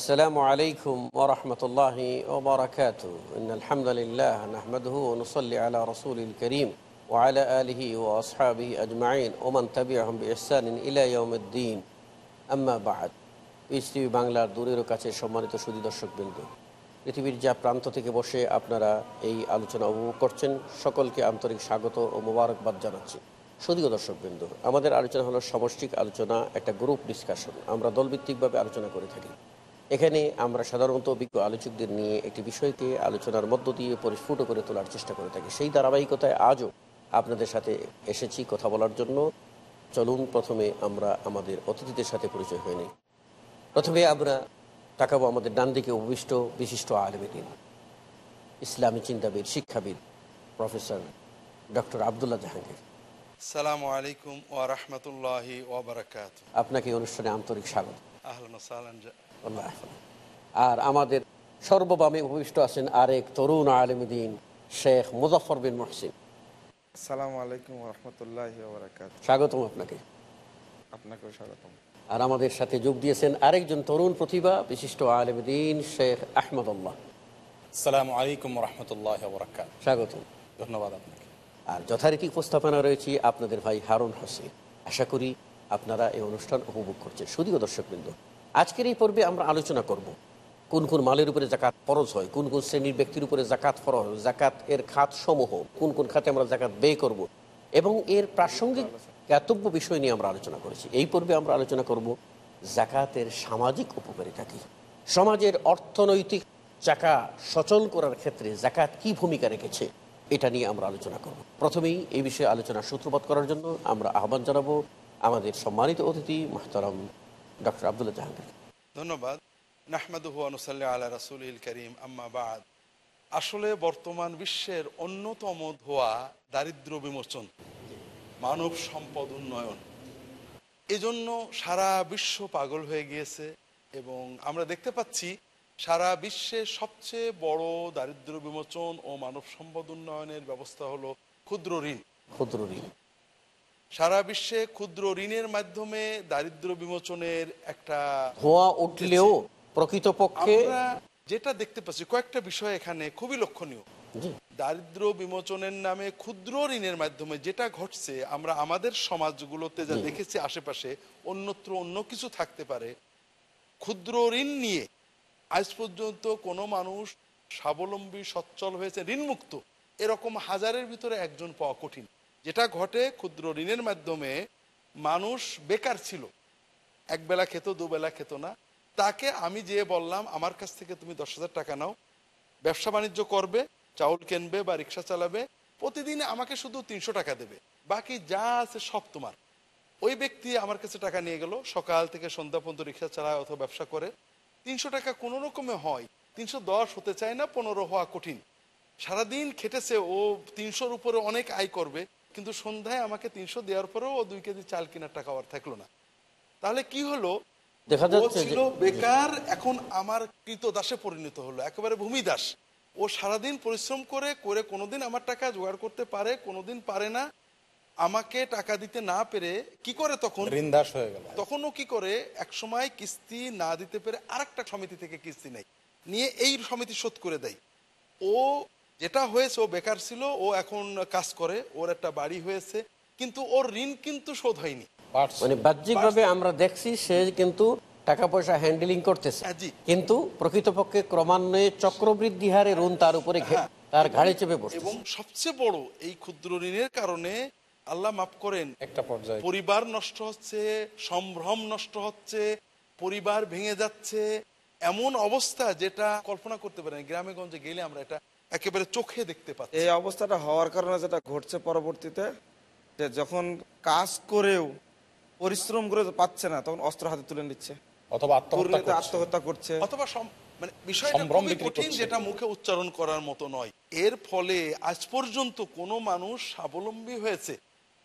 السلام عليكم ورحمة الله وبركاته إن الحمد لله نحمده ونصلي على رسول الكريم وعلى آله وأصحابه أجمعين ومن تبعهم بإحسان إلى يوم الدين أما بعد piece TV বাংলার দূরের কাছে সম্মানিত সুদী দর্শক বিন্দু পৃথিবীর যা প্রান্ত থেকে বসে আপনারা এই আলোচনা উপভোগ করছেন সকলকে আন্তরিক স্বাগত ও মোবারকবাদ জানাচ্ছি সুদীয় দর্শক বিন্দু আমাদের আলোচনা হলো সমষ্টিক আলোচনা একটা গ্রুপ ডিসকাশন আমরা দলভিত্তিকভাবে আলোচনা করে থাকি এখানে আমরা সাধারণত অভিজ্ঞ আলোচকদের নিয়ে একটি বিষয়কে আলোচনার মধ্য দিয়ে পরিস্ফুট করে তোলার চেষ্টা করে থাকি। সেই ধারাবাহিকতায় আজও আপনাদের সাথে এসেছি কথা বলার জন্য। চলুন প্রথমে আমরা আমাদের অতিথিদের সাথে পরিচয় হয়নি প্রথমে আমরা তাকাবো আমাদের ডান দিকে উপবিষ্ট বিশিষ্ট আলমেদিন ইসলামী চিন্তাবিদ শিক্ষাবিদ প্রফেসর ডক্টর আবদুল্লাহ জাহাঙ্গীর। সালামু আলাইকুম ওয়া রাহমাতুল্লাহি ওয়া বারাকাত আপনাকে অনুষ্ঠানে আন্তরিক স্বাগত। আহলান ওয়া সাহলান। আর আমাদের সর্ববামে উপবিষ্ট আছেন আরেক তরুণ আলমদিন শেখ মুজফর বিন মহসিন। আসসালামু আলাইকুম রহমতুল্লাহ বারাকাত স্বাগতম আপনাকে। আপনাকেও স্বাগতম। আর আমাদের সাথে যোগ দিয়েছেন আরেকজন তরুণ প্রতিভা বিশিষ্ট আলমদিন শেখ আহমদুল্লাহ। আসসালামু আলাইকুম রহমতুল্লাহ বরাকাত স্বাগতম। ধন্যবাদ আপনাকে। আর যথারীতি উপস্থাপনা রয়েছে আপনাদের ভাই হারুন হোসেন। আশা করি আপনারা এই অনুষ্ঠান উপভোগ করছেন। শুধুও দর্শকবৃন্দ আজকের এই পর্বে আমরা আলোচনা করব কোন কোন মালের উপরে জাকাত ফরজ হয়, কোন কোন শ্রেণির ব্যক্তির উপরে জাকাত ফরজ হয়, জাকাত এর খাত সমূহ কোন কোন খাতে আমরা জাকাত ব্যয় করব এবং এর প্রাসঙ্গিক জ্ঞাতব্য বিষয় নিয়ে আমরা আলোচনা করেছি। এই পর্বে আমরা আলোচনা করব জাকাতের সামাজিক উপকারিতা কী? সমাজের অর্থনৈতিক চাকা সচল করার ক্ষেত্রে জাকাত কি ভূমিকা রেখেছে, এটা নিয়ে আমরা আলোচনা করব। প্রথমেই এই বিষয়ে আলোচনা সূত্রপাত করার জন্য আমরা আহ্বান জানাব আমাদের সম্মানিত অতিথি, মাহতারাম ডক্টর আবদুল্লাহ জাহাঙ্গীর। ধন্যবাদ। নাহমাদুহু রাসূলিল করিম আম্মা বাদ। আসলে বর্তমান বিশ্বের অন্যতম ধোয়া দারিদ্র বিমোচন মানব সম্পদ উন্নয়ন। এজন্য সারা বিশ্ব পাগল হয়ে গিয়েছে এবং আমরা দেখতে পাচ্ছি সারা বিশ্বে সবচেয়ে বড় দারিদ্র বিমোচন ও মানব সম্পদ উন্নয়নের ব্যবস্থা হলো ক্ষুদ্র ঋণ। ক্ষুদ্র ঋণ। সারা বিশ্বে ক্ষুদ্র ঋণের মাধ্যমে দারিদ্র বিমোচনের একটা ধোঁয়া উঠলেও প্রকৃতপক্ষে যেটা দেখতে পাচ্ছি কয়েকটা বিষয় এখানে খুবই লক্ষণীয়। দারিদ্র বিমোচনের নামে ক্ষুদ্র ঋণের মাধ্যমে যেটা ঘটছে আমরা আমাদের সমাজগুলোতে যা দেখেছি আশেপাশে অন্যত্র অন্য কিছু থাকতে পারে। ক্ষুদ্র ঋণ নিয়ে আজ পর্যন্ত কোনো মানুষ স্বাবলম্বী সচ্ছল হয়েছে ঋণমুক্ত এরকম হাজারের ভিতরে একজন পাওয়া কঠিন। যেটা ঘটে ক্ষুদ্র ঋণের মাধ্যমে মানুষ বেকার ছিল। একবেলা খেত দুবেলা খেত না। তাকে আমি যে বললাম, আমার কাছ থেকে তুমি দশ হাজার টাকা নাও। ব্যবসা বাণিজ্য করবে, চাউল কিনবে বা রিক্সা চালাবে। প্রতিদিন আমাকে শুধু তিনশো টাকা দেবে। বাকি যা আছে সব তোমার। ওই ব্যক্তি আমার কাছে টাকা নিয়ে গেল। সকাল থেকে সন্ধ্যা পর্যন্ত রিক্সা চালায় অথবা ব্যবসা করে। তিনশো টাকা কোনো রকমে হয়। তিনশো দশ হতে চায় না, পনেরো হওয়া কঠিন। সারাদিন খেটেছে, ও তিনশোর উপরে অনেক আয় করবে। কিন্তু সন্ধ্যায় আমাকে তিনশো দেওয়ার পরেও ও দুই কেজি চাল কেনার টাকা আর থাকল না। তাহলে কি হলো? ও ছিল বেকার এখন আমার কৃত দাসে পরিণত হলো একেবারে ভূমি দাস ও সারাদিন পরিশ্রম করে করে কোনোদিন আমার টাকা জোগাড় করতে পারে কোনোদিন পারে না। আমাকে টাকা দিতে না পেরে কি করে তখন? ঋণদাস হয়ে গেল। তখন ও কি করে? এক সময় কিস্তি না দিতে পেরে আরেকটা সমিতি থেকে কিস্তি নেয় নিয়ে এই সমিতি শোধ করে দেয়। ও যেটা হয়েছে ও বেকার ছিল ও এখন কাজ করে ওর একটা বাড়ি হয়েছে কিন্তু ওর ঋণ কিন্তু শোধ হয়নি। মানে বাহ্যিকভাবে আমরা দেখছি সে কিন্তু টাকা পয়সা হ্যান্ডেলিং করতেছে। হ্যাঁ, কিন্তু প্রকৃতপক্ষে ক্রমান্বয়ে চক্রবৃদ্ধি হারে ঋণ তার উপরে তার ঘাড়ে চেপে পড়ছে এবং সবচেয়ে বড় এই ক্ষুদ্র ঋণের কারণে আল্লাহ মাফ করেন একটা পর্যায়ে। পরিবার নষ্ট হচ্ছে সম্ভ্রম নষ্ট হচ্ছে পরিবার ভেঙে যাচ্ছে এমন অবস্থা যেটা কল্পনা করতে পারেন। গ্রামে গঞ্জে গেলে আমরা এটা একেবারে চোখে দেখতে পাচ্ছি। এই অবস্থাটা হওয়ার কারণে যেটা ঘটছে পরবর্তীতে যে যখন কাজ করেও পরিশ্রম করে পাচ্ছে না তখন অস্ত্র হাতে তুলে নিচ্ছে। অথবা আত্মহত্যা করছে। অথবা মানে বিষয়টা খুবই কঠিন যেটা মুখে উচ্চারণ করার মতো নয়। এর ফলে আজ পর্যন্ত কোনো মানুষ স্বাবলম্বী হয়েছে।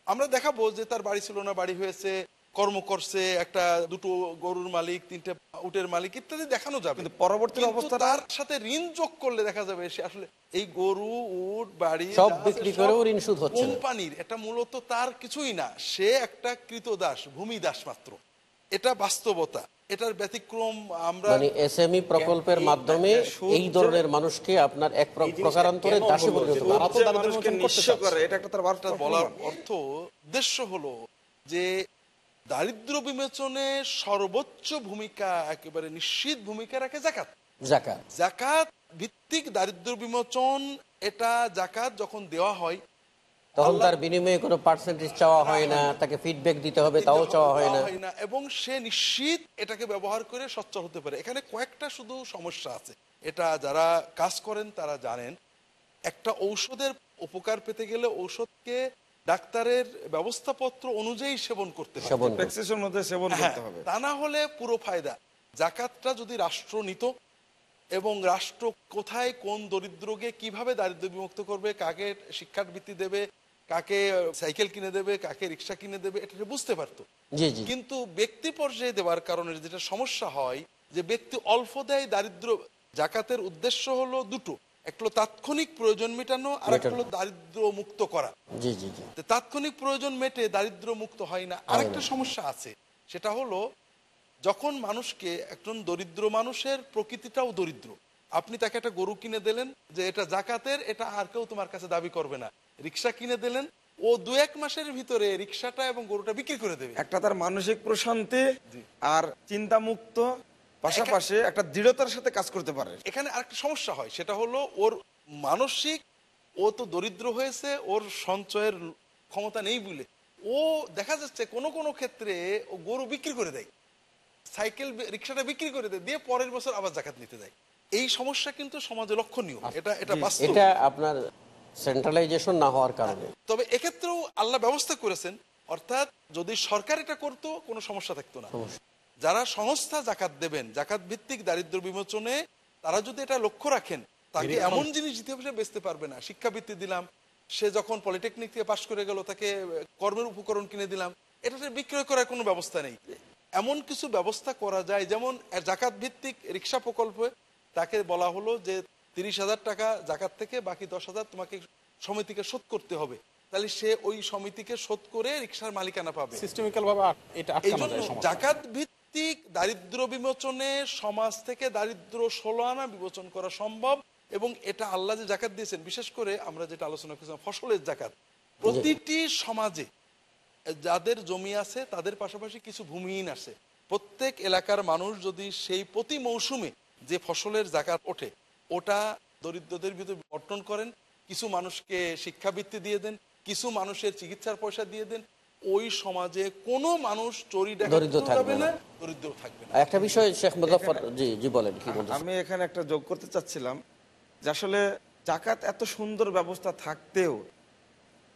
আমরা দেখাবো যে তার বাড়ি ছিল না বাড়ি হয়েছে কর্ম করছে একটা দুটো গরুর মালিক তিনটে উটের মালিক ইত্যাদি দেখানো যাবে। কিন্তু পরবর্তী কিন্তু অবস্থাটা- তার সাথে ঋণ যোগ করলে দেখা যাবে সে আসলে এই গরু উট বাড়ি সব বিক্রি করেও ঋণ শোধ হচ্ছে কোম্পানির এটা মূলত তার কিছুই না। সে একটা কৃতদাস ভূমি দাস মাত্র। এটা বাস্তবতা। এটার ব্যতিক্রম আমরা মানে এসএমই প্রকল্পের মাধ্যমে এই ধরনের মানুষকে আপনার এক প্র- প্রকারান্তরে দাসে পরিণত করা। তো যে মানুষকে নিঃস্ব করে এটা একটা তার বলার অর্থ উদ্দেশ্য হলো যে দারিদ্র বিমোচনে সর্বোচ্চ ভূমিকা একেবারে নিশ্চিত ভূমিকা রাখে জাকাত। জাকাত। জাকাত ভিত্তিক দারিদ্র বিমোচন এটা জাকাত যখন দেওয়া হয় তখন তার বিনিময়ে কোনো পার্সেন্টেজ চাওয়া হয় না তাকে ফিডব্যাক দিতে হবে তাও চাওয়া হয় না এবং সে নিশ্চিত এটাকে ব্যবহার করে সচ্ছল হতে পারে। এখানে কয়েকটা শুধু সমস্যা আছে। এটা যারা কাজ করেন তারা জানেন একটা ঔষধের উপকার পেতে গেলে ঔষধকে ডাক্তারের ব্যবস্থাপত্র অনুযায়ী সেবন করতে হবে। সেবন হ্যাঁ, করতে হবে। তা না হলে পুরো ফায়দা। জাকাতটা যদি রাষ্ট্র নিত এবং রাষ্ট্র কোথায় কোন দরিদ্রকে কীভাবে দারিদ্র বিমুক্ত করবে কাকে শিক্ষার বৃত্তি দেবে কাকে সাইকেল কিনে দেবে কাকে রিক্সা কিনে দেবে এটা সে বুঝতে পারতো। জি জি কিন্তু ব্যক্তি পর্যায়ে দেওয়ার কারণে যেটা সমস্যা হয় যে ব্যক্তি অল্প দেয় দারিদ্র জাকাতের উদ্দেশ্য হলো দুটো। একটা হলো তাৎক্ষণিক প্রয়োজন মেটানো আর একটা হলো দারিদ্র মুক্ত করা। জি জি জি। তাৎক্ষণিক প্রয়োজন মেটে দারিদ্র মুক্ত হয় না। আরেকটা সমস্যা আছে। সেটা হলো যখন মানুষকে একজন দরিদ্র মানুষের প্রকৃতিটাও দরিদ্র আপনি তাকে একটা গরু কিনে দিলেন যে এটা জাকাতের এটা আর কেউ তোমার কাছে দাবি করবে না। রিক্সা কিনে দিলেন ও দু এক মাসের ভিতরে রিক্সাটা এবং গরুটা বিক্রি করে দেবে। একটা তার মানসিক প্রশান্তি আর চিন্তা মুক্ত পাশাপাশি একটা দৃঢ়তার সাথে কাজ করতে পারে। এখানে আরেকটা সমস্যা হয় সেটা হলো ওর মানসিক ও তো দরিদ্র হয়েছে ওর সঞ্চয়ের ক্ষমতা নেই বলে। ও দেখা যাচ্ছে কোনো কোনো ক্ষেত্রে ও গরু বিক্রি করে দেয় সাইকেল রিক্সাটা বিক্রি করে দেয় দিয়ে পরের বছর আবার জাকাত নিতে যায় এই সমস্যা কিন্তু সমাজে লক্ষণীয় এটা এটা এটা আপনার সেন্ট্রালাইজেশন না হওয়ার কারণে। তবে এক্ষেত্রেও আল্লাহ ব্যবস্থা করেছেন অর্থাৎ যদি সরকার এটা করতো কোনো সমস্যা থাকতো না। যারা সংস্থা জাকাত দেবেন জাকাত ভিত্তিক দারিদ্র বিমোচনে তারা যদি এটা লক্ষ্য রাখেন তাকে এমন জিনিস দিতে হবে বেচতে পারবে না। শিক্ষাবৃত্তি দিলাম সে যখন পলিটেকনিক থেকে পাশ করে গেল তাকে কর্মের উপকরণ কিনে দিলাম এটা বিক্রয় করার কোনো ব্যবস্থা নেই। এমন কিছু ব্যবস্থা করা যায় যেমন জাকাত ভিত্তিক রিক্সা প্রকল্পে তাকে বলা হলো যে তিরিশ হাজার টাকা জাকাত থেকে বাকি দশ হাজার তোমাকে সমিতিকে শোধ করতে হবে। তাহলে সে ওই সমিতিকে শোধ করে রিক্সার মালিকানা পাবে। সিস্টেমিক্যাল ভাবে। জাকাত ভিত্তিক দারিদ্র বিমোচনে সমাজ থেকে দারিদ্র ষোলো আনা বিমোচন করা সম্ভব এবং এটা আল্লাহ যে জাকাত দিয়েছেন, বিশেষ করে আমরা যেটা আলোচনা করেছিলাম, ফসলের জাকাত। প্রতিটি সমাজে যাদের জমি আছে, তাদের পাশাপাশি কিছু ভূমিহীন আছে। প্রত্যেক এলাকার মানুষ যদি সেই প্রতি মৌসুমে যে ফসলের জাকাত ওঠে, ওটা দরিদ্রদের ভিতরে বর্তন করেন, কিছু মানুষকে শিক্ষাবৃত্তি দিয়ে দেন, কিছু মানুষের চিকিৎসার পয়সা দিয়ে দেন ওই সমাজে কোনো মানুষ চুরি দরিদ্র থাকবে না। দরিদ্র থাকবে না। একটা বিষয় শেখ মুজাফর জি জি বলেন কি বলছেন আমি এখানে একটা যোগ করতে চাচ্ছিলাম যে আসলে জাকাত এত সুন্দর ব্যবস্থা থাকতেও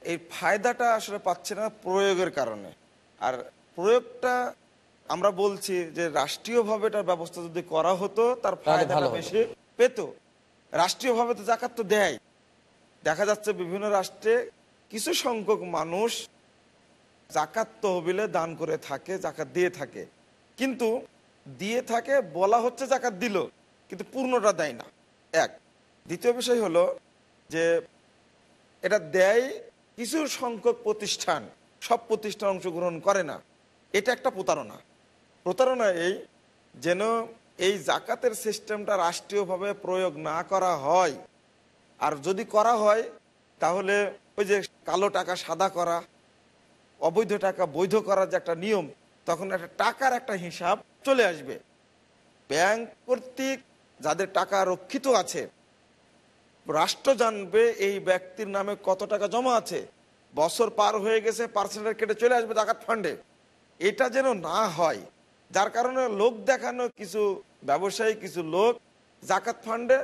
এই ফায়দাটা আসলে পাচ্ছে না প্রয়োগের কারণে। আর প্রয়োগটা আমরা বলছি যে রাষ্ট্রীয়ভাবে এটার ব্যবস্থা যদি করা হতো তার ফায়দাটা হতো। বেশি পেত। রাষ্ট্রীয়ভাবে তো জাকাত তো দেয়। দেখা যাচ্ছে বিভিন্ন রাষ্ট্রে কিছু সংখ্যক মানুষ জাকাত তহবিলে দান করে থাকে জাকাত দিয়ে থাকে। কিন্তু দিয়ে থাকে, বলা হচ্ছে জাকাত দিল, কিন্তু পূর্ণটা দেয় না। এক। দ্বিতীয় বিষয় হলো যে এটা দেয় কিছু সংখ্যক প্রতিষ্ঠান, সব প্রতিষ্ঠান অংশগ্রহণ করে না। এটা একটা প্রতারণা। প্রতারণা এই যেন এই জাকাতের সিস্টেমটা রাষ্ট্রীয়ভাবে প্রয়োগ না করা হয়। আর যদি করা হয়, তাহলে ওই যে কালো টাকা সাদা করা অবৈধ টাকা বৈধ করার যে একটা নিয়ম, তখন একটা টাকার একটা হিসাব চলে আসবে। ব্যাংক কর্তৃক যাদের টাকা রক্ষিত আছে, রাষ্ট্র জানবে এই ব্যক্তির নামে কত টাকা জমা আছে। বছর পার হয়ে গেছে পার্সেন্টেজ কেটে চলে আসবে জাকাত ফান্ডে এটা যেন না হয়, যার কারণে লোক দেখানো কিছু ব্যবসায়ী, কিছু লোক জাকাত ফান্ডে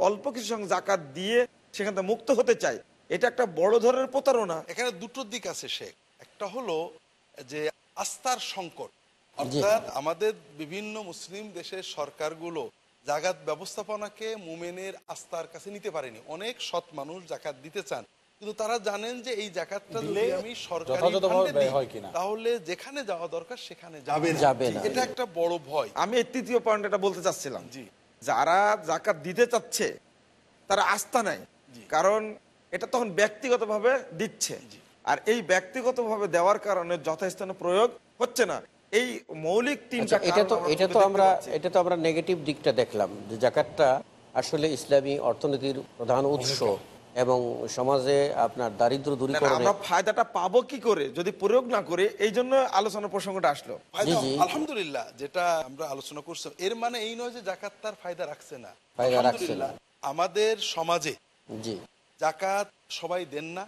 অল্প কিছু সঙ্গে জাকাত দিয়ে সেখান থেকে মুক্ত হতে চায়। এটা একটা বড় ধরনের প্রতারণা। এখানে দুটো দিক আছে, শেখ। একটা হলো যে আস্থার সংকট। অর্থাৎ আমাদের বিভিন্ন মুসলিম দেশের সরকারগুলো জাগাত ব্যবস্থাপনাকে মুমেনের আস্থার কাছে নিতে পারেনি। অনেক সৎ মানুষ জাকাত দিতে চান। কিন্তু তারা জানেন যে এই জাকাতটা দিলে আমি সরকারি। তাহলে যেখানে যাওয়া দরকার সেখানে যাবে যাবে এটা একটা বড় ভয়। আমি তৃতীয় পয়েন্ট এটা বলতে চাচ্ছিলাম। জি। যারা জাকাত দিতে চাচ্ছে তারা আস্থা নাই কারণ এটা তখন ব্যক্তিগতভাবে দিচ্ছে। আর এই ব্যক্তিগতভাবে দেওয়ার কারণে যথাস্থানে প্রয়োগ হচ্ছে না। এই মৌলিক তিনটা আচ্ছা, এটা তো এটা আমরা তো আমরা এটা তো আমরা নেগেটিভ দিকটা দেখলাম। যে জাকাতটা আসলে ইসলামী অর্থনীতির প্রধান উৎস এবং সমাজে আপনার দারিদ্র দূরীকরণে আমরা ফায়দাটা পাবো কি করে? যদি প্রয়োগ না করে এই জন্য আলোচনার প্রসঙ্গটা আসলো। আলহামদুলিল্লাহ যেটা আমরা আলোচনা করছি এর মানে এই নয় যে জাকাত তার ফায়দা রাখছে না। ফায়দা রাখছে না। আমাদের সমাজে জি। জাকাত সবাই দেন না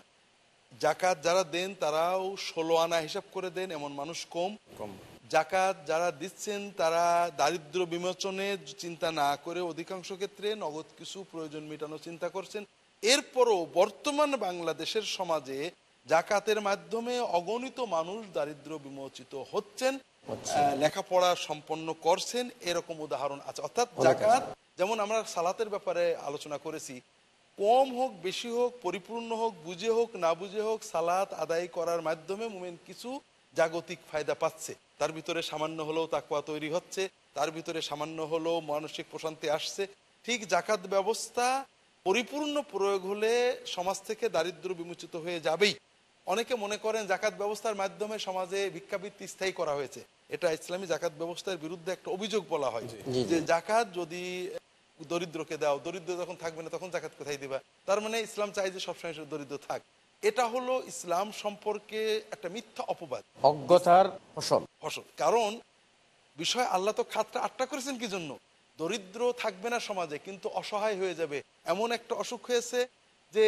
জাকাত যারা দেন তারাও ষোলো আনা হিসাব করে দেন এমন মানুষ কম। কম। জাকাত যারা দিচ্ছেন তারা দারিদ্র বিমোচনে চিন্তা না করে অধিকাংশ ক্ষেত্রে নগদ কিছু প্রয়োজন মেটানো চিন্তা করছেন। এরপরও বর্তমান বাংলাদেশের সমাজে জাকাতের মাধ্যমে অগণিত মানুষ দারিদ্র বিমোচিত হচ্ছেন লেখাপড়া সম্পন্ন করছেন এরকম উদাহরণ আছে। অর্থাৎ জাকাত যেমন আমরা সালাতের ব্যাপারে আলোচনা করেছি কম হোক বেশি হোক পরিপূর্ণ হোক বুঝে হোক না বুঝে হোক সালাত আদায় করার মাধ্যমে মুমেন কিছু জাগতিক ফায়দা পাচ্ছে। তার ভিতরে সামান্য হলেও তাকুয়া তৈরি হচ্ছে তার ভিতরে সামান্য হলেও মানসিক প্রশান্তি আসছে। ঠিক জাকাত ব্যবস্থা পরিপূর্ণ প্রয়োগ হলে সমাজ থেকে দারিদ্র বিমোচিত হয়ে যাবেই। অনেকে মনে করেন জাকাত ব্যবস্থার মাধ্যমে সমাজে ভিক্ষাবৃত্তি স্থায়ী করা হয়েছে। এটা ইসলামী জাকাত ব্যবস্থার বিরুদ্ধে একটা অভিযোগ বলা হয় যে জাকাত যদি দরিদ্রকে দাও দরিদ্র যখন থাকবে না তখন জাকাত কোথায় দিবা? তার মানে ইসলাম চাই যে সবসময় দরিদ্র থাক। এটা হলো ইসলাম সম্পর্কে একটা মিথ্যা অপবাদ। অজ্ঞতার ফসল। ফসল। কারণ বিষয় আল্লাহ তো খাতটা আটটা করেছেন কি জন্য? দরিদ্র থাকবে না সমাজে কিন্তু অসহায় হয়ে যাবে। এমন একটা অসুখ হয়েছে যে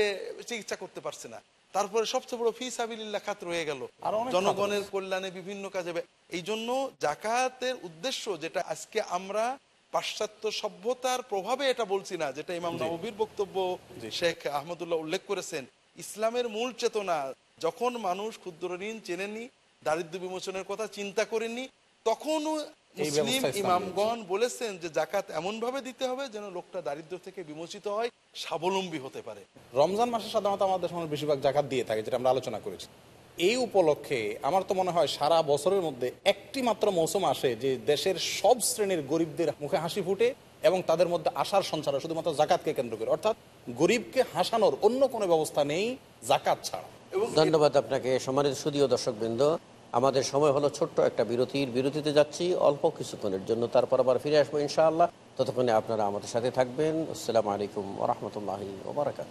চিকিৎসা করতে পারছে না। তারপরে সবচেয়ে বড় ফি সাবিল্লাহ খাত রয়ে গেল। আরও জনগণের কল্যাণে বিভিন্ন কাজে এই জন্য জাকাতের উদ্দেশ্য যেটা আজকে আমরা পাশ্চাত্য সভ্যতার প্রভাবে এটা বলছি না যেটা ইমাম নবীর বক্তব্য শেখ আহমদুল্লাহ উল্লেখ করেছেন। ইসলামের মূল চেতনা যখন মানুষ ক্ষুদ্র ঋণ চেনেনি দারিদ্র বিমোচনের কথা চিন্তা করেনি তখনও মুসলিম ইমামগণ বলেছেন যে জাকাত এমন ভাবে দিতে হবে যেন লোকটা দারিদ্র থেকে বিমোচিত হয় স্বাবলম্বী হতে পারে। রমজান মাসে সাধারণত আমাদের সময় বেশিরভাগ জাকাত দিয়ে থাকে যেটা আমরা আলোচনা করেছি। এই উপলক্ষে আমার তো মনে হয় সারা বছরের মধ্যে একটি মাত্র মৌসুম আসে যে দেশের সব শ্রেণির গরিবদের মুখে হাসি ফুটে এবং তাদের মধ্যে আশার সঞ্চার শুধুমাত্র জাকাতকে কেন্দ্র করে। অর্থাৎ গরিবকে হাসানোর অন্য কোনো ব্যবস্থা নেই জাকাত ছাড়া। ধন্যবাদ আপনাকে সমানের সুদীয় দর্শকবৃন্দ। আমাদের সময় হলো ছোট্ট একটা বিরতির। বিরতিতে যাচ্ছি অল্প কিছুক্ষণের জন্য তারপর আবার ফিরে আসব ইনশাআল্লাহ। ততক্ষণে আপনারা আমাদের সাথে থাকবেন। আসসালামু আলাইকুম রহমতুল্লাহ ওবরাকাত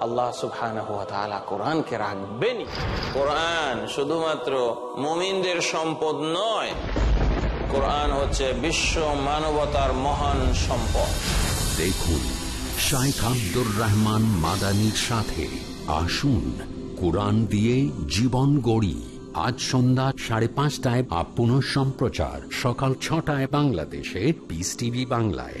আল্লাহ তাআলা কোরআনকে রাখবেনই। কোরআন শুধুমাত্র মুমিনদের সম্পদ নয়, কোরআন হচ্ছে বিশ্ব মানবতার মহান সম্পদ। দেখুন, শাইখ আব্দুর রহমান মাদানির সাথে আসুন, কোরআন দিয়ে জীবন গড়ি। আজ সন্ধ্যা সাড়ে পাঁচটায় বা পুনঃ সম্প্রচার, সকাল ছটায় বাংলাদেশে পিস টিভি বাংলায়।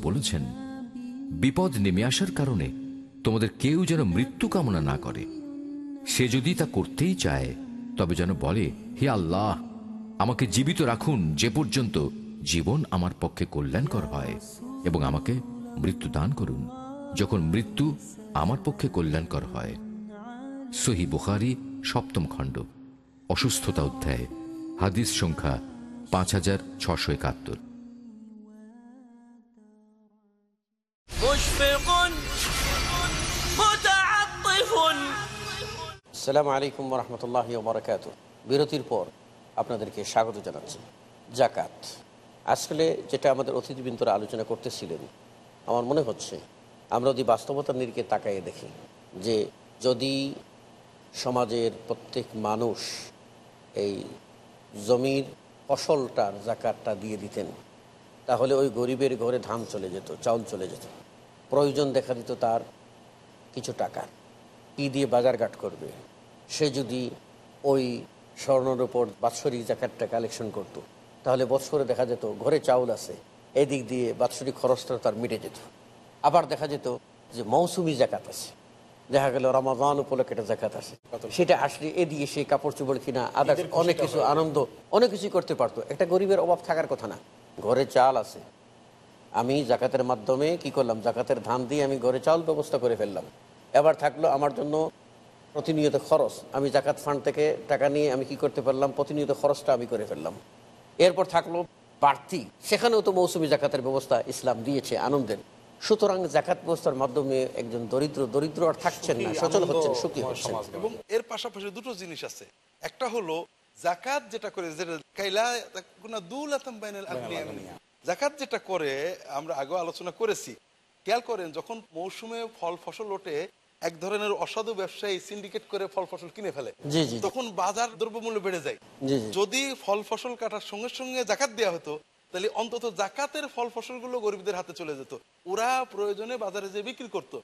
বলেছেন, বিপদ নেমে আসার কারণে তোমাদের কেউ যেন মৃত্যু কামনা না করে। সে যদি তা করতেই চায়, তবে যেন বলে, হে আল্লাহ, আমাকে জীবিত রাখুন যে পর্যন্ত জীবন আমার পক্ষে কল্যাণকর হয় এবং আমাকে মৃত্যু দান করুন। যখন মৃত্যু আমার পক্ষে কল্যাণকর হয়। সহি বুখারি সপ্তম খণ্ড অসুস্থতা অধ্যায়ে হাদিস সংখ্যা পাঁচ হাজার ছশো একাত্তর। সালাম আলাইকুম রহমতুল্লাহ বরাকাত বিরতির পর আপনাদেরকে স্বাগত জানাচ্ছি। জাকাত আসলে যেটা আমাদের অতিথিবৃন্দরা আলোচনা করতেছিলেন আমার মনে হচ্ছে আমরা যদি বাস্তবতার নিরিখে তাকাইয়ে দেখি যে যদি সমাজের প্রত্যেক মানুষ এই জমির ফসলটার জাকাতটা দিয়ে দিতেন, তাহলে ওই গরিবের ঘরে ধান চলে যেত, চাউল চলে যেত। প্রয়োজন দেখা দিত তার কিছু টাকার কি দিয়ে বাজারঘাট করবে? সে যদি ওই স্বর্ণের ওপর বাৎসরিক জাকাতটা কালেকশন করত। তাহলে বছরে দেখা যেত ঘরে চাউল আছে, এদিক দিয়ে বাৎসরিক খরচটা তার মিটে যেত। আবার দেখা যেত যে মৌসুমি জাকাত আছে। দেখা গেল রমাদান উপলক্ষে একটা জাকাত আছে। সেটা আসলে এ দিয়ে সে কাপড় চোপড় কিনা আদার অনেক কিছু আনন্দ অনেক কিছুই করতে পারতো। একটা গরিবের অভাব থাকার কথা না। ঘরে চাল আছে। আমি জাকাতের মাধ্যমে কি করলাম? জাকাতের ধান দিয়ে আমি ঘরে চাল ব্যবস্থা করে ফেললাম। এবার থাকল আমার জন্য প্রতিনিয়ত খরচ। আমি জাকাত ফান্ড থেকে টাকা নিয়ে আমি কি করতে পারলাম? প্রতিনিয়ত খরচটা আমি করে ফেললাম। এরপর থাকল বাড়তি। সেখানেও তো মৌসুমি জাকাতের ব্যবস্থা ইসলাম দিয়েছে আনন্দের। সুতরাং জাকাত ব্যবস্থার মাধ্যমে একজন দরিদ্র দরিদ্র আর থাকছেন না সচল হচ্ছেন সুখী হচ্ছেন এবং এর পাশাপাশি দুটো জিনিস আছে একটা হলো জাকাত যেটা করে। জাকাত যেটা করে আমরা আগেও আলোচনা করেছি খেয়াল করেন যখন মৌসুমে ফল ফসল ওঠে এক ধরনের অসাধু ব্যবসায়ী সিন্ডিকেট করে ফল ফসল কিনে ফেলে। তখন বাজার দ্রব্যমূল্য বেড়ে যায়। যদি ফল ফসল কাটার সঙ্গে সঙ্গে জাকাত দেওয়া হতো তাহলে অন্তত জাকাতের ফল ফসলগুলো গরিবদের হাতে চলে যেত। ওরা প্রয়োজনে বাজারে যে বিক্রি করত।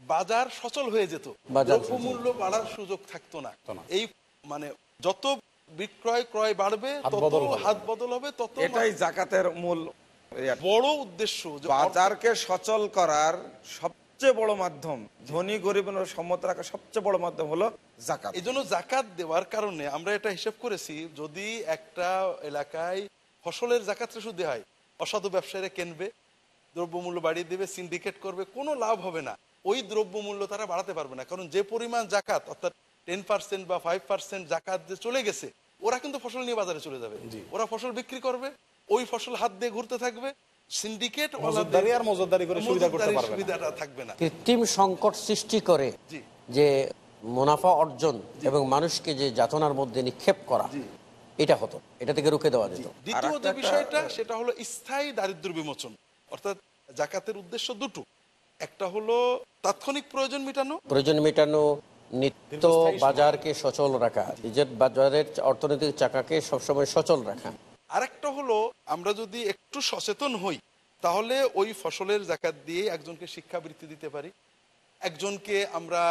বাজার সচল হয়ে যেত। দ্রব্যমূল্য বাড়ার সুযোগ থাকতো না। এই মানে যত বিক্রয় ক্রয় বাড়বে তত হাত বদল হবে তত এটাই জাকাতের মূল বড় উদ্দেশ্য বাজারকে সচল করার সবচেয়ে বড় মাধ্যম ধনী গরিব সম্মত রাখার সবচেয়ে বড় মাধ্যম হলো জাকাত। এই জন্য জাকাত দেওয়ার কারণে আমরা এটা হিসেব করেছি যদি একটা এলাকায় ফসলের জাকাত শুধু হয় অসাধু ব্যবসায়ীরা কিনবে দ্রব্যমূল্য বাড়িয়ে দেবে সিন্ডিকেট করবে কোনো লাভ হবে না। ওই দ্রব্যমূল্য তারা বাড়াতে পারবে না। কারণ যে পরিমাণ জাকাত অর্থাৎ টেন পার্সেন্ট বা ফাইভ পার্সেন্ট জাকাত যে চলে গেছে ওরা কিন্তু ফসল নিয়ে বাজারে চলে যাবে। ওরা ফসল বিক্রি করবে ওই ফসল হাত দিয়ে ঘুরতে থাকবে সিন্ডিকেট আর মজুতদারি করে সুবিধা করতে পারবে সুবিধাটা থাকবে না। কৃত্রিম সংকট সৃষ্টি করে যে মুনাফা অর্জন এবং মানুষকে যে যাতনার মধ্যে নিক্ষেপ করা। এটা হতো এটা থেকে রুখে দেওয়া যেত। দ্বিতীয় যে বিষয়টা সেটা হলো স্থায়ী দারিদ্র বিমোচন। অর্থাৎ জাকাতের উদ্দেশ্য দুটো। একটা হলো তাৎক্ষণিক প্রয়োজন মেটানো। প্রয়োজন মেটানো নিত্য বাজারকে সচল রাখা নিজের বাজারের অর্থনৈতিক চাকাকে সবসময় সচল রাখা। আরেকটা হলো আমরা যদি একটু সচেতন হই তাহলে ওই ফসলের জাকাত দিয়ে একজনকে শিক্ষাবৃত্তি দিতে পারি একজনকে আমরা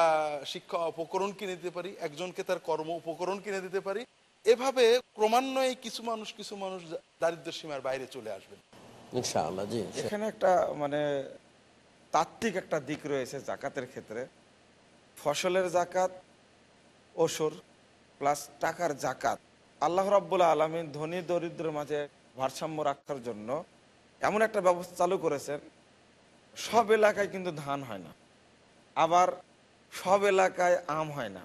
শিক্ষা উপকরণ কিনে দিতে পারি একজনকে তার কর্ম উপকরণ কিনে দিতে পারি এভাবে ক্রমান্বয়ে কিছু মানুষ কিছু মানুষ দারিদ্র সীমার বাইরে চলে আসবেন। ইনশাআল্লাহ জি এখানে একটা মানে তাত্ত্বিক একটা দিক রয়েছে জাকাতের ক্ষেত্রে। ফসলের জাকাত ওসর প্লাস টাকার জাকাত। আল্লাহ রাব্বুল আলমিন ধনী দরিদ্রের মাঝে ভারসাম্য রাখার জন্য এমন একটা ব্যবস্থা চালু করেছেন সব এলাকায় কিন্তু ধান হয় না। আবার সব এলাকায় আম হয় না।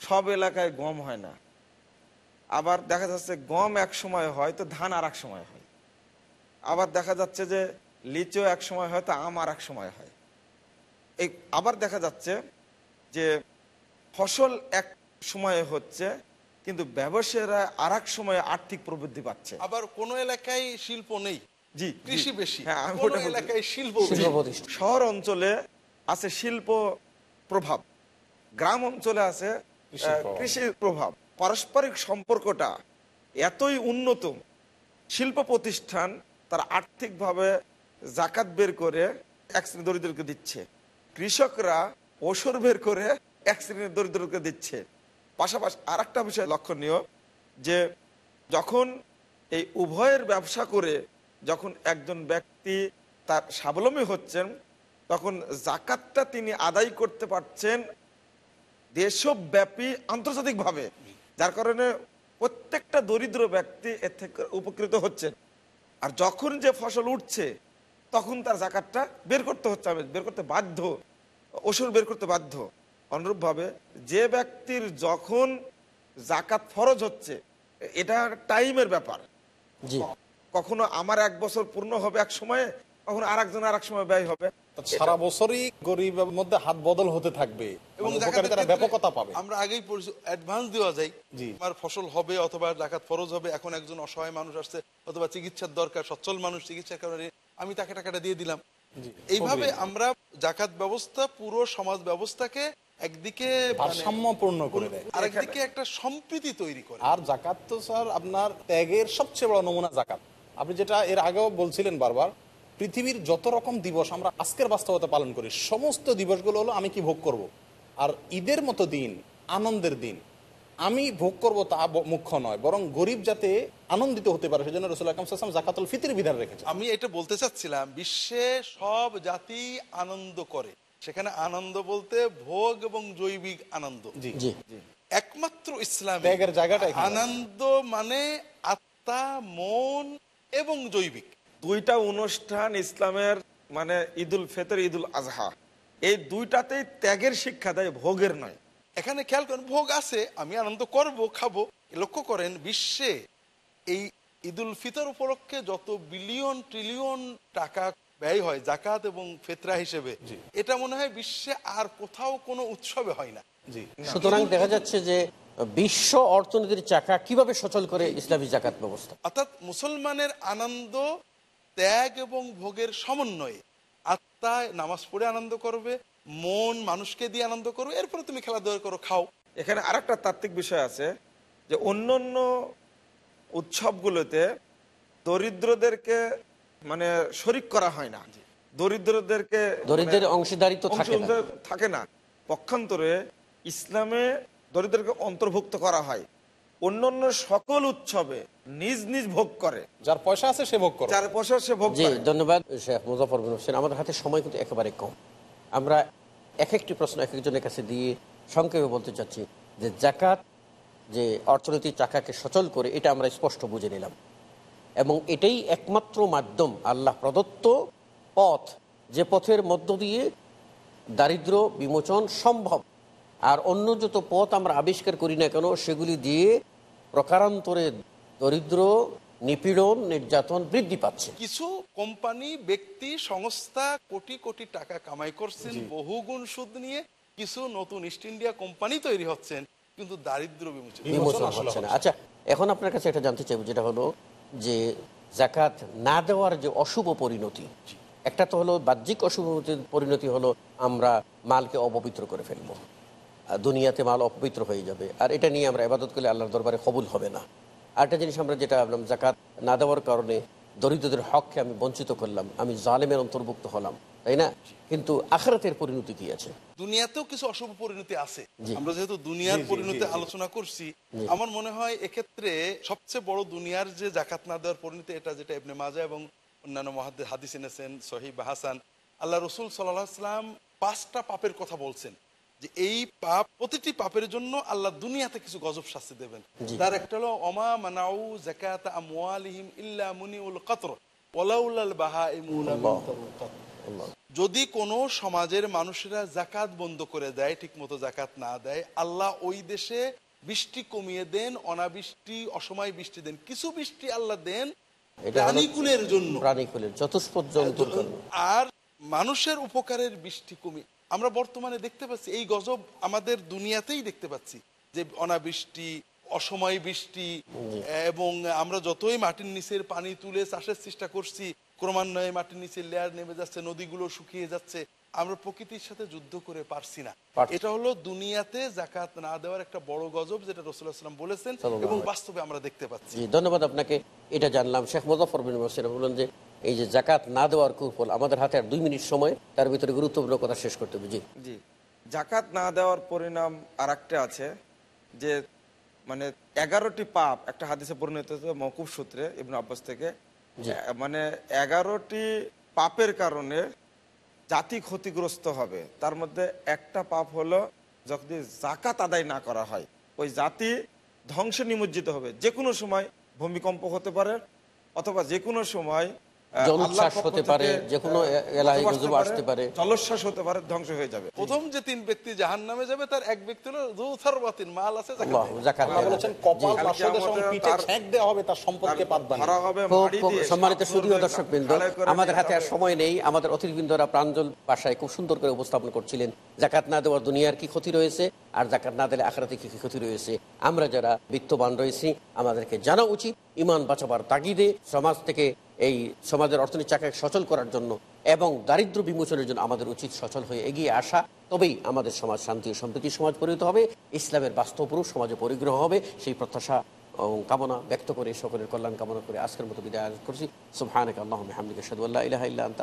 সব এলাকায় গম হয় না। আবার দেখা যাচ্ছে গম এক সময় হয় তো ধান আর এক সময় হয়। আবার দেখা যাচ্ছে যে লিচু এক সময় হয় তো আম আর এক সময় হয়। এই আবার দেখা যাচ্ছে যে ফসল এক সময়ে হচ্ছে কিন্তু ব্যবসায়ীরা আর এক সময়ে আর্থিক প্রবৃদ্ধি পাচ্ছে। আবার কোনো এলাকায় শিল্প নেই। জি কৃষি বেশি। হ্যাঁ এলাকায় শিল্প শহর অঞ্চলে আছে শিল্প প্রভাব। গ্রাম অঞ্চলে আছে কৃষির প্রভাব। পারস্পরিক সম্পর্কটা এতই উন্নত, শিল্প প্রতিষ্ঠান তার আর্থিকভাবে জাকাত বের করে এক শ্রেণি দরিদ্রকে দিচ্ছে। কৃষকরা ওসর বের করে এক শ্রেণির দরিদ্রকে দিচ্ছে। পাশাপাশি আর একটা বিষয় লক্ষণীয় যে যখন এই উভয়ের ব্যবসা করে যখন একজন ব্যক্তি তার স্বাবলম্বী হচ্ছেন, তখন জাকাতটা তিনি আদায় করতে পারছেন দেশব্যাপী আন্তর্জাতিকভাবে। যার কারণে প্রত্যেকটা দরিদ্র ব্যক্তি এর থেকে উপকৃত হচ্ছে। আর যখন যে ফসল উঠছে তখন তার জাকাতটা বের করতে হচ্ছে আমি বের করতে বাধ্য ওষুধ বের করতে বাধ্য। অনুরূপভাবে যে ব্যক্তির যখন জাকাত ফরজ হচ্ছে এটা টাইমের ব্যাপার। কখনো আমার এক বছর পূর্ণ হবে এক সময়ে কখনো আর একজন আর এক সময় ব্যয় হবে। সারা বছরই গরিবের মধ্যে হাত বদল হতে থাকবে এবং এবং জাকাতের তারা ক্ষেত্রে ব্যাপকতা পাবে। আমরা আগেই অ্যাডভান্স দেওয়া যায়। আমার ফসল হবে অথবা জাকাত ফরজ হবে এখন একজন অসহায় মানুষ আসছে অথবা চিকিৎসার দরকার সচ্ছল মানুষ চিকিৎসার কারণে আমি তাকে টাকাটা দিয়ে দিলাম। এইভাবে আমরা জাকাত ব্যবস্থা পুরো সমাজ ব্যবস্থাকে একদিকে মানে ভারসাম্যপূর্ণ করে দেয়। আরেকদিকে একটা সম্প্রীতি তৈরি করে। আর জাকাত তো স্যার আপনার ত্যাগের সবচেয়ে বড় নমুনা জাকাত। আপনি যেটা এর আগেও বলছিলেন বারবার পৃথিবীর যত রকম দিবস আমরা আজকের বাস্তবতা পালন করি সমস্ত দিবসগুলো হলো আমি কি ভোগ করব। আর ঈদের মতো দিন আনন্দের দিন আমি ভোগ করব তা মুখ্য নয় বরং গরিব যাতে আনন্দিত হতে পারে সেজন্য রসুল আকরম সাল্লাম জাকাতুল ফিতির বিধান রেখেছে আমি এটা বলতে চাচ্ছিলাম বিশ্বে সব জাতি আনন্দ করে। সেখানে আনন্দ বলতে ভোগ এবং জৈবিক আনন্দ। জি। জি। একমাত্র ইসলাম ত্যাগের জায়গাটা আনন্দ মানে আত্মা মন এবং জৈবিক। দুইটা অনুষ্ঠান ইসলামের মানে ঈদুল ফেতর ঈদুল আজহা। এই দুইটাতেই ত্যাগের শিক্ষা দেয় ভোগের নয়। এখানে খেয়াল করেন ভোগ আছে আমি আনন্দ করব খাব। লক্ষ্য করেন বিশ্বে এই ঈদুল ফিতর উপলক্ষে যত বিলিয়ন ট্রিলিয়ন টাকা ব্যয় হয় জাকাত এবং ফেতরা হিসেবে এটা মনে হয় বিশ্বে আর কোথাও কোনো উৎসবে হয় না। জি। সুতরাং দেখা যাচ্ছে যে বিশ্ব অর্থনীতির চাকা কীভাবে সচল করে ইসলামী জাকাত ব্যবস্থা? অর্থাৎ মুসলমানের আনন্দ ত্যাগ এবং ভোগের সমন্বয়ে। আত্মায় নামাজ পড়ে আনন্দ করবে মন মানুষকে দিয়ে আনন্দ করবে এরপরে তুমি খেলাধুলা করো খাও। এখানে আরেকটা তাত্ত্বিক বিষয় আছে যে অন্য অন্য উৎসবগুলোতে দরিদ্রদেরকে মানে শরিক করা হয় না। দরিদ্রদেরকে দরিদ্রের মানে অংশীদারিত্ব থাকে না। অংশীদার থাকে না। পক্ষান্তরে ইসলামে দরিদ্রকে অন্তর্ভুক্ত করা হয়। অন্যান্য সকল উৎসবে নিজ নিজ ভোগ করে। যার পয়সা আছে সে ভোগ করে। যার পয়সা সে ভোগ জি করে। ধন্যবাদ শেখ মুজাফর বিন হোসেন। আমাদের হাতে সময় কিন্তু একেবারে কম। আমরা এক একটি প্রশ্ন এক একজনের কাছে দিয়ে সংক্ষেপে বলতে চাচ্ছি যে জাকাত যে অর্থনৈতিক চাকাকে সচল করে এটা আমরা স্পষ্ট বুঝে নিলাম। এবং এটাই একমাত্র মাধ্যম আল্লাহ প্রদত্ত পথ। যে পথের মধ্য দিয়ে দারিদ্র বিমোচন সম্ভব। আর অন্য যত পথ আমরা আবিষ্কার করি না কেন সেগুলি দিয়ে প্রকারান্তরে দরিদ্র নিপীড়ন নির্যাতন বৃদ্ধি পাচ্ছে। কিছু কোম্পানি ব্যক্তি সংস্থা কোটি কোটি টাকা কামাই করছেন বহুগুণ সুদ নিয়ে কিছু নতুন ইস্ট ইন্ডিয়া কোম্পানি তৈরি হচ্ছেন কিন্তু দারিদ্র বিমোচন হচ্ছে না। আচ্ছা এখন আপনার কাছে এটা জানতে চাইব যেটা হলো যে জাকাত না দেওয়ার যে অশুভ পরিণতি একটা তো হলো বাহ্যিক অশুভ পরিণতি হলো আমরা মালকে অপবিত্র করে ফেলব। দুনিয়াতে মাল অপবিত্র হয়ে যাবে। আর এটা নিয়ে আমরা এবাদত করলে আল্লাহর দরবারে কবুল হবে না। আরেকটা জিনিস আমরা যেটা ভাবলাম জাকাত না দেওয়ার কারণে দরিদ্রদের হককে আমি বঞ্চিত করলাম আমি জালেমের অন্তর্ভুক্ত হলাম তাই না? কিন্তু আখরাতের পরিণতি কি আছে? দুনিয়াতেও কিছু অশুভ পরিণতি আছে। আমরা যেহেতু দুনিয়ার পরিণতি। আলোচনা করছি আমার মনে হয় এক্ষেত্রে সবচেয়ে বড় দুনিয়ার যে জাকাত না দেওয়ার পরিণতি এটা যেটা ইবনে মাজা এবং অন্যান্য মহাদ্দে হাদিস এনেছেন সহিব হাসান আল্লাহ রসুল সাল্লাহ সাল্লাম পাঁচটা পাপের কথা বলছেন। যে এই পাপ প্রতিটি পাপের জন্য আল্লাহ দুনিয়াতে কিছু গজব শাস্তি দেবেন। তার একটা হলো অমা মানাউ জাকাত আমওয়ালিহিম ইল্লা মুনিউল কতর ওলাউলাল। আল্লাহ যদি কোনো সমাজের মানুষেরা জাকাত বন্ধ করে দেয় ঠিক মতো জাকাত না দেয় আল্লাহ ওই দেশে বৃষ্টি কমিয়ে দেন অনাবৃষ্টি অসময় বৃষ্টি দেন কিছু বৃষ্টি আল্লাহ দেন প্রাণীকুলের জন্য। আর মানুষের উপকারের বৃষ্টি কমে আমরা বর্তমানে দেখতে পাচ্ছি এই গজব আমাদের দুনিয়াতেই দেখতে পাচ্ছি যে অনাবৃষ্টি অসময় বৃষ্টি এবং আমরা যতই মাটির নিচের পানি তুলে চাষের চেষ্টা করছি ক্রমান্বয়ে মাটির নিচের লেয়ার নেমে যাচ্ছে নদীগুলো শুকিয়ে যাচ্ছে আমরা প্রকৃতির সাথে যুদ্ধ করে পারছি না। এটা হলো দুনিয়াতে জাকাত না দেওয়ার একটা বড় গজব যেটা রসুল্লাহ সাল্লাম বলেছেন এবং বাস্তবে আমরা দেখতে পাচ্ছি। ধন্যবাদ আপনাকে। এটা জানলাম শেখ মুজাফর বিন বললেন যে এই যে জাকাত না দেওয়ার কুফল আমাদের হাতে আর দুই মিনিট সময় তার ভিতরে গুরুত্বপূর্ণ কথা শেষ করতে বুঝি জি। জাকাত না দেওয়ার পরিণাম আর একটা আছে যে মানে এগারোটি পাপ একটা হাদিসে পরিণত হয়েছে মকুব সূত্রে ইবন আব্বাস থেকে। মানে এগারোটি পাপের কারণে জাতি ক্ষতিগ্রস্ত হবে। তার মধ্যে একটা পাপ হলো যদি জাকাত আদায় না করা হয় ওই জাতি ধ্বংসে নিমজ্জিত হবে। যে কোনো সময় ভূমিকম্প হতে পারে অথবা যে কোনো সময় জলোচ্ছ্বাস হতে পারে, যে কোনো এলাহি গজব গজব আসতে পারে। জলোচ্ছ্বাস হতে পারে ধ্বংস হয়ে যাবে প্রথম যে তিন ব্যক্তি জাহান নামে যাবে তার এক ব্যক্তি হলো জৌথার মাল আছে জাকাত আল্লাহ দেয়। জাকাত আল্লাহ দেওয়া। বলেছেন কপাল জি। পার্শ্বদেশ পিঠে আমাদের ছ্যাঁক দেওয়া হবে তার সম্পদকে ধরা হবে সম্মানিত হাতে আর সময় নেই আমাদের অতিথিবৃন্দরা প্রাঞ্জল ভাষায় খুব সুন্দর করে উপস্থাপন করছিলেন জাকাত না দেওয়ার দুনিয়ার কি ক্ষতি রয়েছে আর জাকাত না দিলে আখরাতে কি কি ক্ষতি রয়েছে আমরা যারা বিত্তবান রয়েছি আমাদেরকে জানা উচিত ইমান বাঁচাবার তাগিদে সমাজ থেকে এই সমাজের অর্থনীতি চাকাকে সচল করার জন্য এবং দারিদ্র বিমোচনের জন্য আমাদের উচিত সচল হয়ে এগিয়ে আসা। তবেই আমাদের সমাজ শান্তি ও সম্প্রীতি সমাজ পরিণত হবে, ইসলামের বাস্তব রূপ সমাজে পরিগ্রহ হবে। সেই প্রত্যাশা কামনা ব্যক্ত করে সকলের কল্যাণ কামনা করে আজকের মতো বিদায় করছি। সুবহানাক আল্লাহুম্মা হামদিকা আশহাদু আল্লা ইলাহা ইল্লা আনতা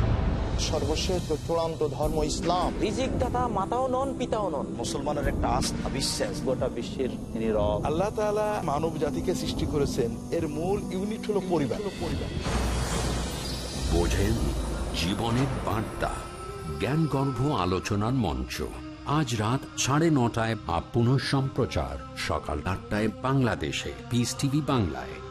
সর্বশেষ ও চূড়ান্ত ধর্ম ইসলাম। রিজিক দাতা মাতাও নন পিতাও নন। মুসলমানের একটা আস্থা বিশ্বাস। গোটা বিশ্বের নীরব। আল্লাহ তাআলা মানব জাতিকে সৃষ্টি করেছেন। এর মূল ইউনিট হলো পরিবার। পরিবার বোঝেন জীবনের বার্তা জ্ঞানগর্ভ আলোচনার মঞ্চ। আজ রাত সাড়ে নটায় বা পুনঃ সম্প্রচার সকাল আটটায় বাংলাদেশে। পিস টিভি বাংলায়।